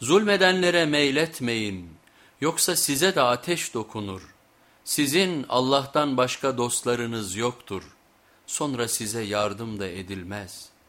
Zulmedenlere meyletmeyin yoksa size de ateş dokunur. Sizin Allah'tan başka dostlarınız yoktur. Sonra size yardım da edilmez.''